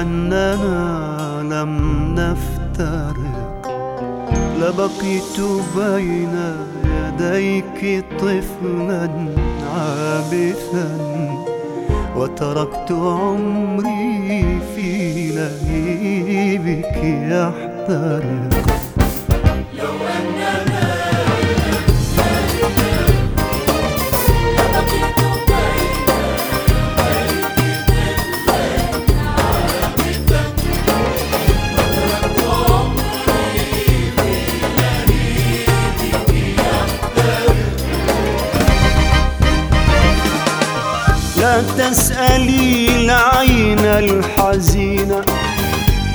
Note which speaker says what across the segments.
Speaker 1: أننا لم نفترق. لبقيت بين يديك طفلا عابثا وتركت عمري في لهيبك يحترق. لا تسألي العين الحزينة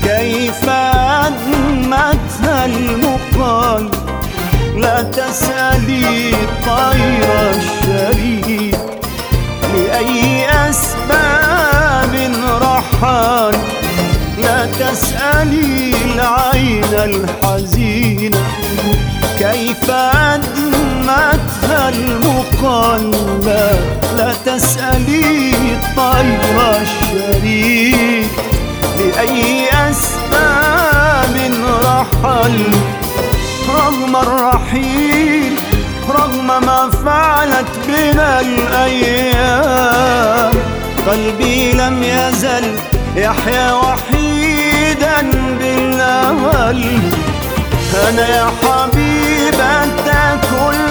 Speaker 1: كيف أدمتها المقال؟ لا تسألي الطير الشريد لأي أسباب رحال؟ لا تسألي العين الحزينة كيف أدمتها المقال لا, تسألي الطير الشريد لأي أسباب رحل؟ رغم الرحيل رغم ما فعلت بنا الأيام. قلبي لم يزل يحيا وحيدا بالأمل أنا يا حبيبة كل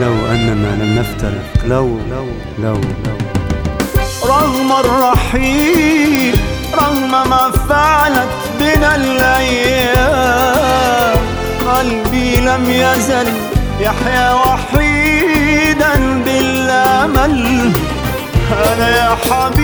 Speaker 2: لو أننا لم نفترق. لو لو لو لو.
Speaker 1: رغم الرحيل رغم ما فعلت بنا الأيام قلبي لم يزل يحيا وحيدا بالأمل أنا يا حبيبة